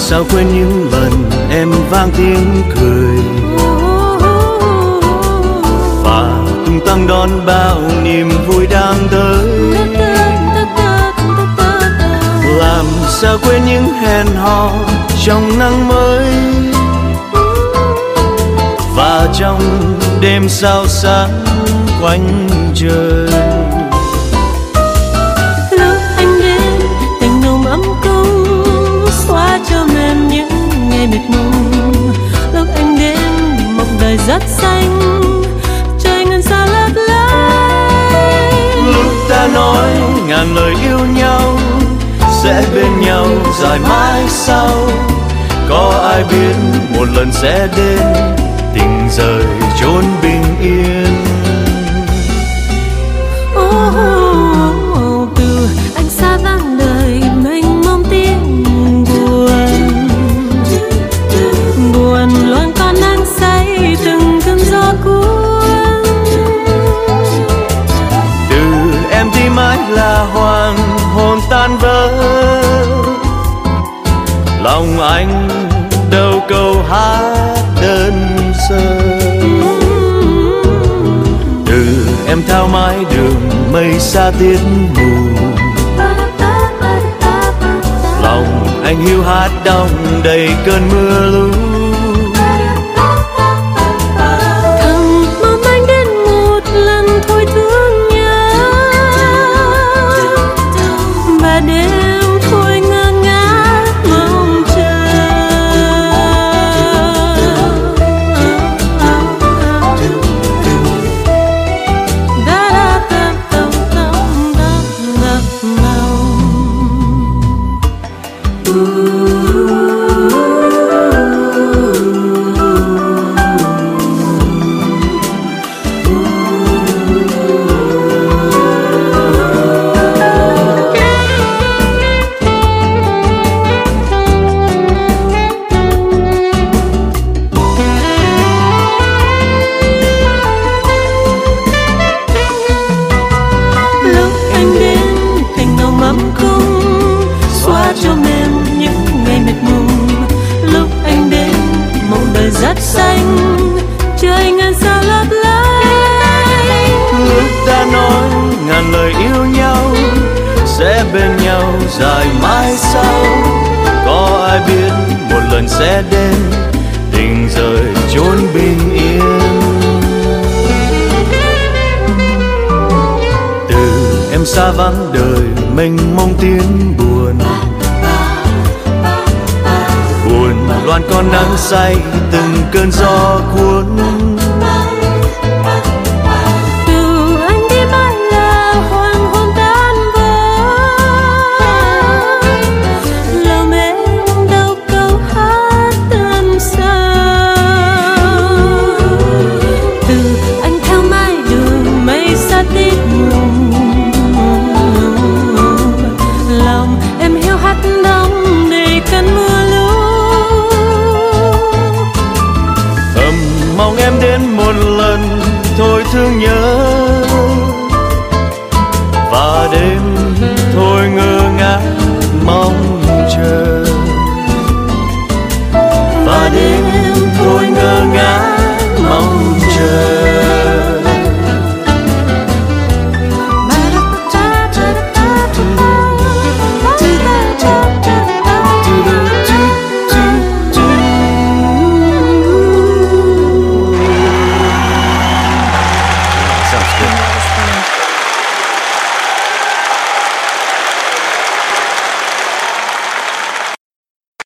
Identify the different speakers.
Speaker 1: sao quên những lần em vang tiếng cười? Và tung tăng đón bao niềm vui đang tới. Làm sao quên những hẹn hò trong nắng mới? Và trong đêm sao sáng quanh trời? Dài mãi sau. Có ai biết một lần sẽ đến, tình rời chốn bình yên?
Speaker 2: Anh
Speaker 1: đâu câu hát đơn sơ. Từ em theo mái đường mây xa tiết mù. Lòng anh hiu hát đong đầy cơn mưa lũ.
Speaker 2: Đất xanh, trời ngàn sao lấp lánh.
Speaker 1: Lúc ta nói ngàn lời yêu nhau sẽ bên nhau dài mãi sau. Có ai biết một lần sẽ đến, tình rời chốn bình yên. Từ em xa vắng đời, mình mong tiếng buồn con nắng say từng cơn gió cuốn.
Speaker 2: Từ anh đi mãi là hoàng hôn tan vỡ. Lòng em đâu câu hát đơn sơ từ anh theo mái đường mây xa tít mù lòng em hiu hắt đong
Speaker 1: đêm thôi ngơ ngác mong chờ.